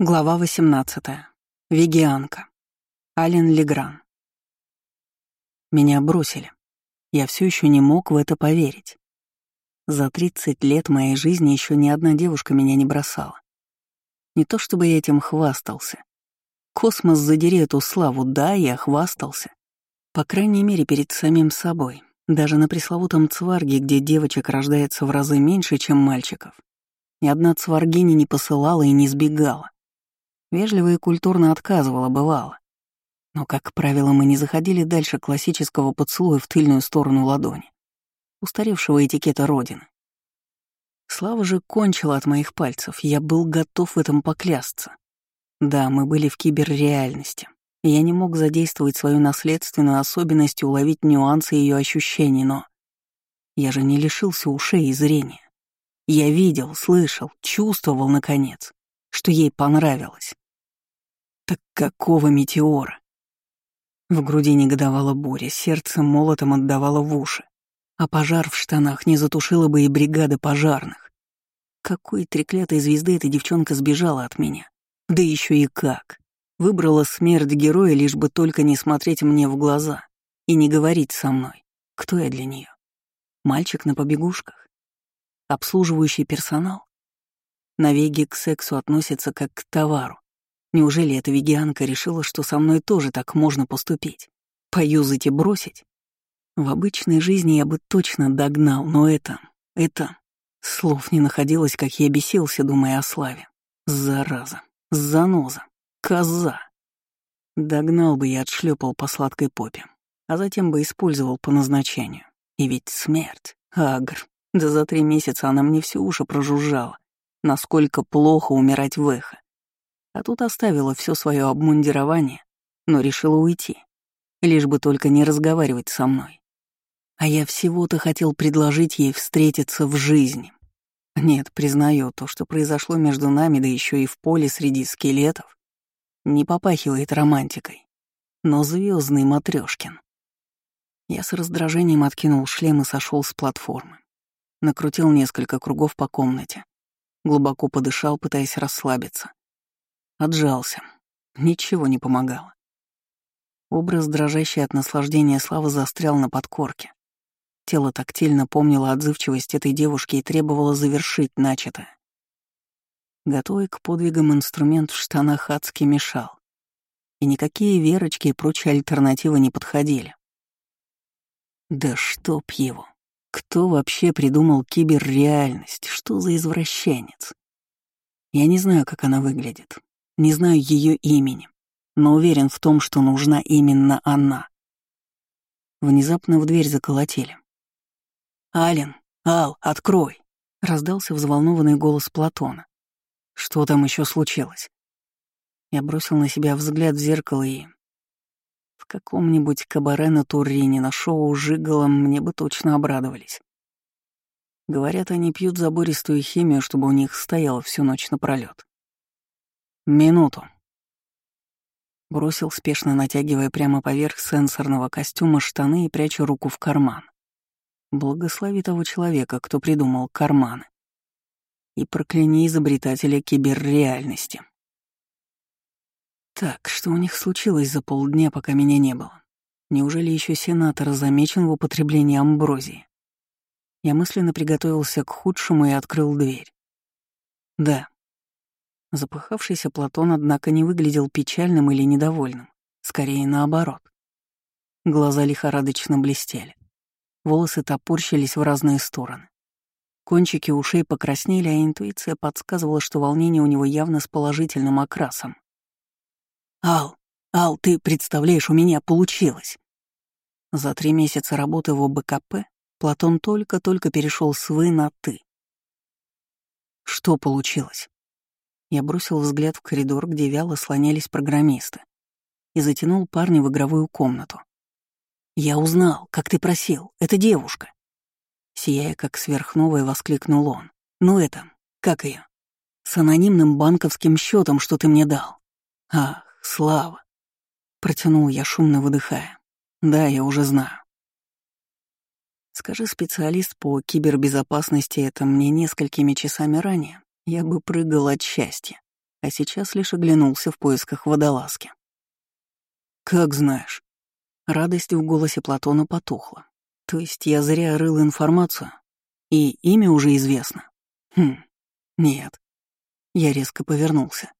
Глава 18. Вегианка. Ален Легран. Меня бросили. Я все еще не мог в это поверить. За 30 лет моей жизни еще ни одна девушка меня не бросала. Не то чтобы я этим хвастался. Космос задери эту славу, да, я хвастался. По крайней мере, перед самим собой. Даже на пресловутом цварге, где девочек рождается в разы меньше, чем мальчиков. Ни одна цваргиня не посылала и не сбегала. Вежливо и культурно отказывала, бывало. Но, как правило, мы не заходили дальше классического поцелуя в тыльную сторону ладони, устаревшего этикета Родины. Слава же кончила от моих пальцев, я был готов в этом поклясться. Да, мы были в киберреальности, и я не мог задействовать свою наследственную особенность и уловить нюансы ее ощущений, но... Я же не лишился ушей и зрения. Я видел, слышал, чувствовал, наконец, что ей понравилось. Так какого метеора? В груди негодовала буря, сердце молотом отдавало в уши, а пожар в штанах не затушила бы и бригада пожарных. Какой треклятой звезды эта девчонка сбежала от меня? Да еще и как. Выбрала смерть героя, лишь бы только не смотреть мне в глаза и не говорить со мной, кто я для нее. Мальчик на побегушках? Обслуживающий персонал? Навеги к сексу относятся как к товару, Неужели эта вегианка решила, что со мной тоже так можно поступить? Поюзать и бросить? В обычной жизни я бы точно догнал, но это... это... Слов не находилось, как я бесился, думая о славе. Зараза. Заноза. Коза. Догнал бы и отшлепал по сладкой попе, а затем бы использовал по назначению. И ведь смерть, агр, да за три месяца она мне все уши прожужжала, насколько плохо умирать в эхо. А тут оставила все свое обмундирование, но решила уйти, лишь бы только не разговаривать со мной. А я всего-то хотел предложить ей встретиться в жизни. Нет, признаю, то, что произошло между нами, да еще и в поле среди скелетов, не попахивает романтикой, но звездный Матрёшкин. Я с раздражением откинул шлем и сошел с платформы. Накрутил несколько кругов по комнате. Глубоко подышал, пытаясь расслабиться. Отжался. Ничего не помогало. Образ, дрожащий от наслаждения славы, застрял на подкорке. Тело тактильно помнило отзывчивость этой девушки и требовало завершить начатое. Готовый к подвигам инструмент в штанах адски мешал. И никакие верочки и прочие альтернативы не подходили. Да чтоб его! Кто вообще придумал киберреальность? Что за извращенец? Я не знаю, как она выглядит. Не знаю ее имени, но уверен в том, что нужна именно она. Внезапно в дверь заколотили. «Ален, Ал, открой!» — раздался взволнованный голос Платона. «Что там еще случилось?» Я бросил на себя взгляд в зеркало и... В каком-нибудь кабаре на Турине на шоу «Жиголом» мне бы точно обрадовались. Говорят, они пьют забористую химию, чтобы у них стояло всю ночь напролёт. «Минуту». Бросил, спешно натягивая прямо поверх сенсорного костюма штаны и пряча руку в карман. Благослови того человека, кто придумал карманы. И прокляни изобретателя киберреальности. Так, что у них случилось за полдня, пока меня не было? Неужели еще сенатор замечен в употреблении амброзии? Я мысленно приготовился к худшему и открыл дверь. Да, Запыхавшийся Платон, однако, не выглядел печальным или недовольным, скорее наоборот. Глаза лихорадочно блестели. Волосы топорщились в разные стороны. Кончики ушей покраснели, а интуиция подсказывала, что волнение у него явно с положительным окрасом. «Ал, Ал, ты представляешь, у меня получилось!» За три месяца работы в ОБКП Платон только-только перешел с «вы» на «ты». Что получилось? Я бросил взгляд в коридор, где вяло слонялись программисты, и затянул парня в игровую комнату. «Я узнал, как ты просил, это девушка!» Сияя как сверхновая, воскликнул он. «Ну это, как ее? С анонимным банковским счетом, что ты мне дал. Ах, слава!» Протянул я, шумно выдыхая. «Да, я уже знаю». Скажи специалист по кибербезопасности это мне несколькими часами ранее, я бы прыгал от счастья. а сейчас лишь оглянулся в поисках водолазки. «Как знаешь». Радость в голосе Платона потухла. То есть я зря рыл информацию? И имя уже известно? Хм, нет. Я резко повернулся.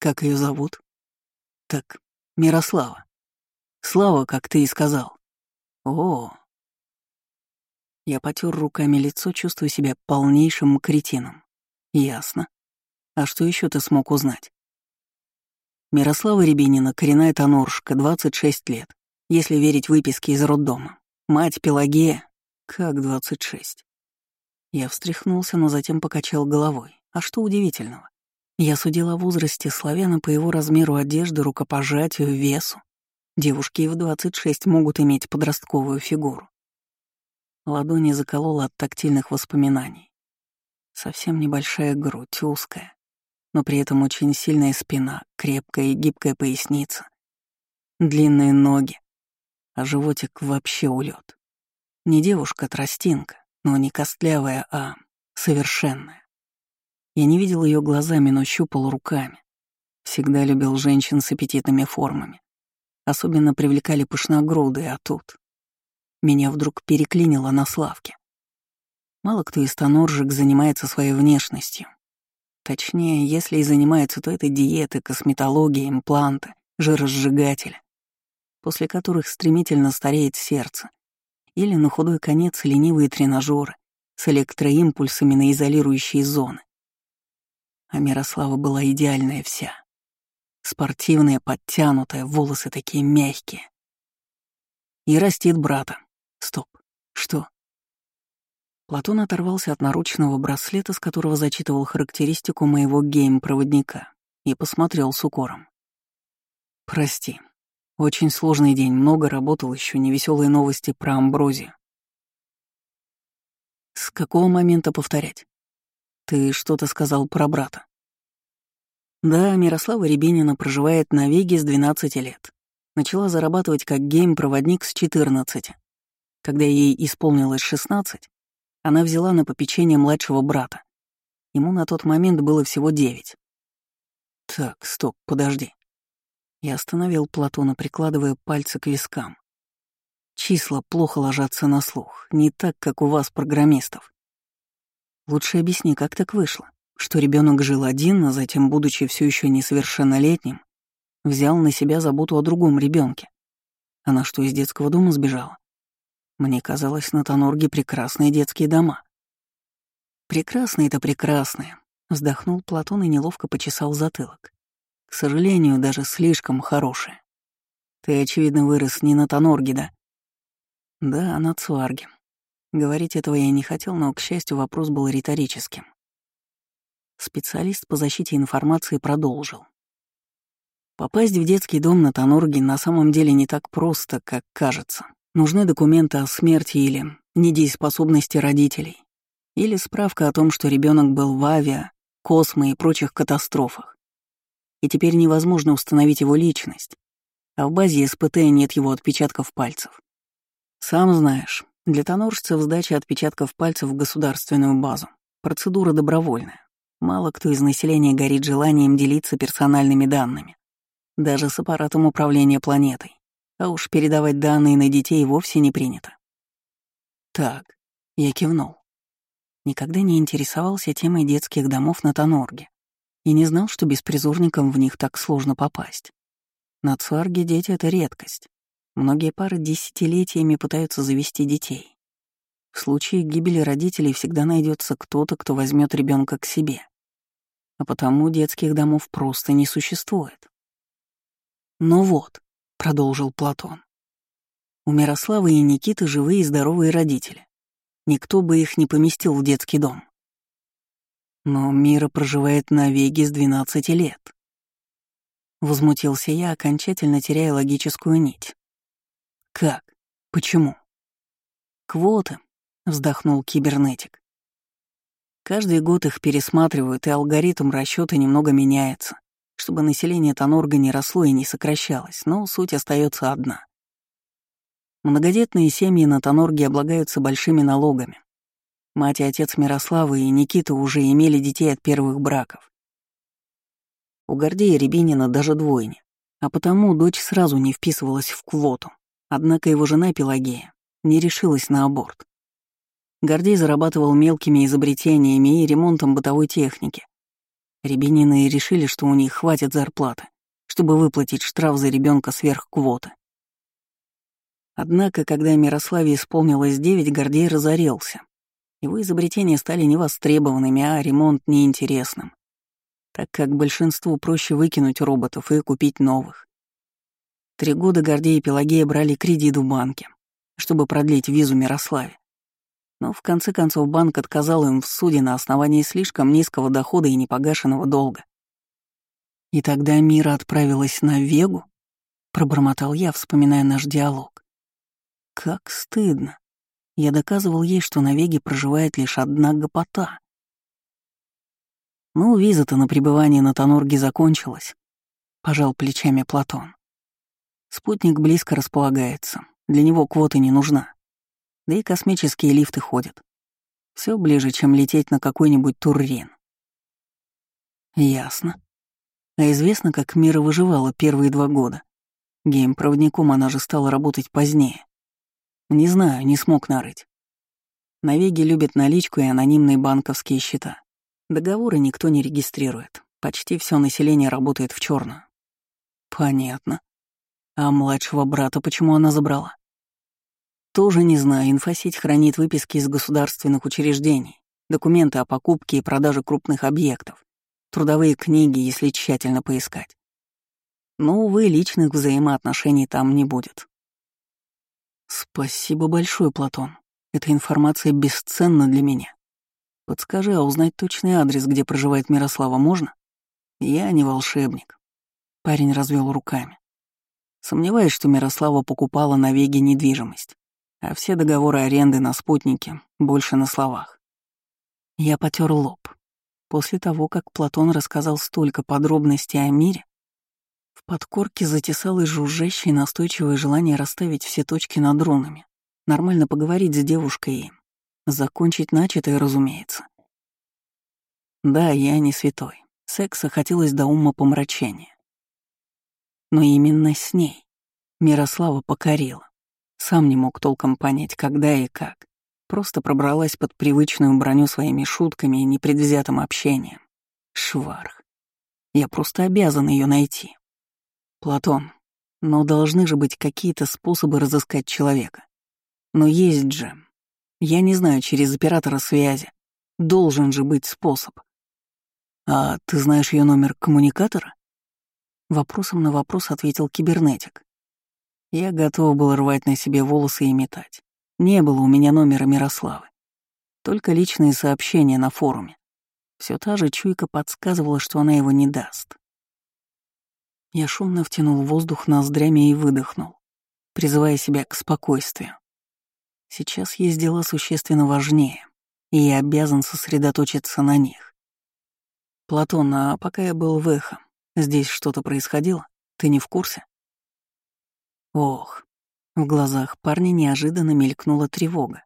Как ее зовут? Так, Мирослава. Слава, как ты и сказал. О. Я потер руками лицо, чувствуя себя полнейшим кретином. Ясно. А что еще ты смог узнать? Мирослава Рябинина, коренная тоноршка, 26 лет, если верить выписке из роддома. Мать Пелагея. Как 26? Я встряхнулся, но затем покачал головой. А что удивительного? Я судила о возрасте славяна по его размеру одежды, рукопожатию, весу. Девушки и в 26 могут иметь подростковую фигуру. Ладони заколола от тактильных воспоминаний. Совсем небольшая грудь, узкая, но при этом очень сильная спина, крепкая и гибкая поясница, длинные ноги, а животик вообще улет. Не девушка-тростинка, но не костлявая, а совершенная. Я не видел ее глазами, но щупал руками. Всегда любил женщин с аппетитными формами. Особенно привлекали пышногрудые, а тут... Меня вдруг переклинило на Славке. Мало кто из тоноржек занимается своей внешностью. Точнее, если и занимается, то это диеты, косметология, импланты, жиросжигатели, после которых стремительно стареет сердце. Или на худой конец ленивые тренажеры с электроимпульсами на изолирующие зоны. А Мирослава была идеальная вся. Спортивная, подтянутая, волосы такие мягкие. И растит брата. Стоп. Что? Платон оторвался от наручного браслета, с которого зачитывал характеристику моего гейм-проводника, и посмотрел с укором. «Прости. Очень сложный день, много работал еще, невеселые новости про амброзию». «С какого момента повторять? Ты что-то сказал про брата?» «Да, Мирослава Рябинина проживает на Веге с 12 лет. Начала зарабатывать как гейм-проводник с 14. Когда ей исполнилось 16, она взяла на попечение младшего брата. Ему на тот момент было всего девять. «Так, стоп, подожди». Я остановил Платона, прикладывая пальцы к вискам. Числа плохо ложатся на слух, не так, как у вас, программистов. Лучше объясни, как так вышло, что ребенок жил один, а затем, будучи все еще несовершеннолетним, взял на себя заботу о другом ребенке. Она что, из детского дома сбежала? Мне казалось, на Тонорге прекрасные детские дома. Прекрасные-то прекрасные, вздохнул Платон и неловко почесал затылок. К сожалению, даже слишком хорошие. Ты, очевидно, вырос не на Тонорге, да? Да, на Цуарге. Говорить этого я не хотел, но, к счастью, вопрос был риторическим. Специалист по защите информации продолжил. Попасть в детский дом на Тонорге на самом деле не так просто, как кажется. Нужны документы о смерти или недееспособности родителей, или справка о том, что ребенок был в авиа, космо и прочих катастрофах. И теперь невозможно установить его личность, а в базе СПТ нет его отпечатков пальцев. Сам знаешь, для тоноржцев сдача отпечатков пальцев в государственную базу — процедура добровольная. Мало кто из населения горит желанием делиться персональными данными, даже с аппаратом управления планетой. А уж передавать данные на детей вовсе не принято. Так, я кивнул. Никогда не интересовался темой детских домов на Тонорге и не знал, что беспризорникам в них так сложно попасть. На Цварге дети — это редкость. Многие пары десятилетиями пытаются завести детей. В случае гибели родителей всегда найдется кто-то, кто возьмет ребенка к себе. А потому детских домов просто не существует. Но вот, — продолжил Платон. «У Мирославы и Никиты живые и здоровые родители. Никто бы их не поместил в детский дом. Но Мира проживает на Веге с 12 лет. Возмутился я, окончательно теряя логическую нить. Как? Почему? Квоты, вздохнул кибернетик. Каждый год их пересматривают, и алгоритм расчета немного меняется чтобы население Тонорга не росло и не сокращалось, но суть остается одна. Многодетные семьи на Тонорге облагаются большими налогами. Мать и отец Мирославы и Никита уже имели детей от первых браков. У Гордея Рябинина даже двойня, а потому дочь сразу не вписывалась в квоту. Однако его жена Пелагея не решилась на аборт. Гордей зарабатывал мелкими изобретениями и ремонтом бытовой техники. Рябинины решили, что у них хватит зарплаты, чтобы выплатить штраф за ребенка сверх квоты. Однако, когда Мирославе исполнилось девять, Гордей разорился. Его изобретения стали невостребованными, а ремонт неинтересным, так как большинству проще выкинуть роботов и купить новых. Три года Гордей и Пелагея брали кредит в банке, чтобы продлить визу Мирославе. Но в конце концов банк отказал им в суде на основании слишком низкого дохода и непогашенного долга. И тогда Мира отправилась на Вегу, пробормотал я, вспоминая наш диалог. Как стыдно. Я доказывал ей, что на Веге проживает лишь одна гопота. Ну, виза-то на пребывание на Тонорге закончилась, пожал плечами Платон. Спутник близко располагается, для него квоты не нужна. Да и космические лифты ходят. Все ближе, чем лететь на какой-нибудь Туррен. Ясно. А известно, как Мира выживала первые два года. Гейм-проводником она же стала работать позднее. Не знаю, не смог нарыть. На Веге любят наличку и анонимные банковские счета. Договоры никто не регистрирует. Почти все население работает в черную. Понятно. А младшего брата почему она забрала? Тоже не знаю, инфосеть хранит выписки из государственных учреждений, документы о покупке и продаже крупных объектов, трудовые книги, если тщательно поискать. Но, увы, личных взаимоотношений там не будет. Спасибо большое, Платон. Эта информация бесценна для меня. Подскажи, а узнать точный адрес, где проживает Мирослава, можно? Я не волшебник. Парень развел руками. Сомневаюсь, что Мирослава покупала на Веге недвижимость, а все договоры аренды на спутнике больше на словах. Я потер лоб. После того, как Платон рассказал столько подробностей о мире, в подкорке затесалось жужжащее настойчивое желание расставить все точки над дронами, нормально поговорить с девушкой и закончить начатое, разумеется. Да, я не святой. Секса хотелось до ума помрачения. Но именно с ней Мирослава покорила. Сам не мог толком понять, когда и как. Просто пробралась под привычную броню своими шутками и непредвзятым общением. Шварх. Я просто обязан ее найти. Платон, но должны же быть какие-то способы разыскать человека. Но есть же. Я не знаю, через оператора связи. Должен же быть способ. А ты знаешь ее номер коммуникатора? Вопросом на вопрос ответил кибернетик. Я готов был рвать на себе волосы и метать. Не было у меня номера Мирославы. Только личные сообщения на форуме. Все та же чуйка подсказывала, что она его не даст. Я шумно втянул воздух ноздрями и выдохнул, призывая себя к спокойствию. Сейчас есть дела существенно важнее, и я обязан сосредоточиться на них. Платон, а пока я был в Эхо, здесь что-то происходило? Ты не в курсе? Ох, в глазах парня неожиданно мелькнула тревога.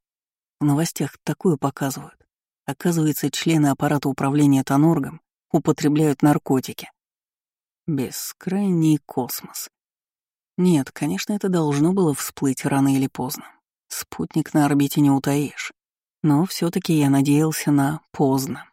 В новостях такую показывают. Оказывается, члены аппарата управления Тоноргом употребляют наркотики. Бескрайний космос. Нет, конечно, это должно было всплыть рано или поздно. Спутник на орбите не утаишь. Но все таки я надеялся на поздно.